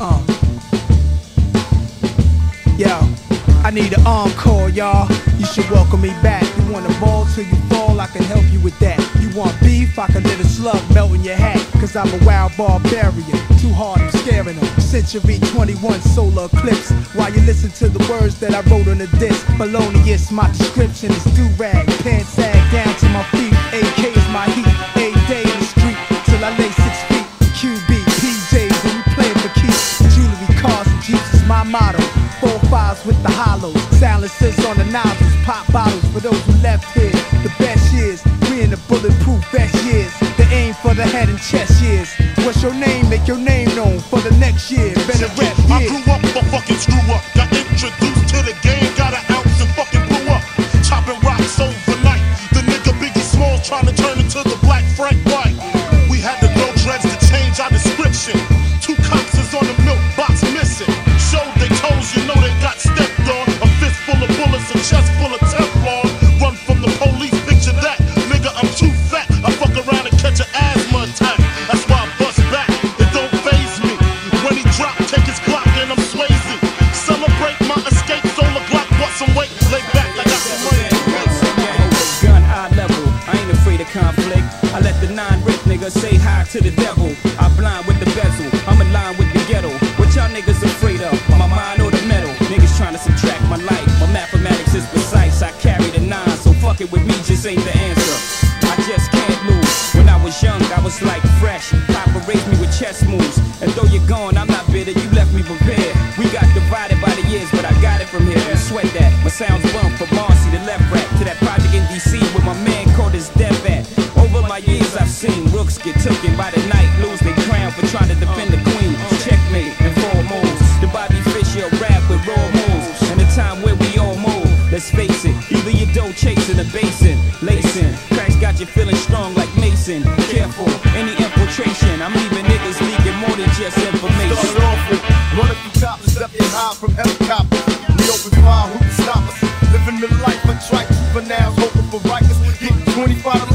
Uh. Yo, I need an encore, y'all. You should welcome me back. You want a ball till you fall, I can help you with that. You want beef, I can let a slug melt in your hat. Cause I'm a wild barbarian. Too hard, I'm scaring them. Century 21 solar eclipse. While you listen to the words that I wrote on the disc. Balonius, my description is do rag. Pants with the hollows. Silencers on the nozzles. Pop bottles for those who left here. The best years. We in the bulletproof best years. The aim for the head and chest years. What's your name? Make your name known for the next year. Better rep, I say hi to the devil. I blind with the bezel, I'm in line with the ghetto. What y'all niggas afraid of? My mind or the metal? Niggas trying to subtract my life. My mathematics is precise. I carry the nine, so fuck it with me just ain't the answer. I just can't lose. When I was young, I was like fresh. Papa raised me with chess moves. And though you're gone, I'm not bitter. You left me prepared. We got divided by the years, but I got it from here. And sweat that. My sounds bump I've seen rooks get taken by the night, lose their crown for trying to defend the queen. Checkmate and four moves. The Bobby Fischer rap with raw moves. And the time where we all move. Let's face it, either you dough chasing a basin, lacing. Cracks got you feeling strong like Mason. Careful, any infiltration. I'm leaving niggas leaking more than just information. Started off with running through topless, left getting high from helicopters. We open fire, who can stop us? Living the life of trite juveniles, hoping for righteous. Getting 25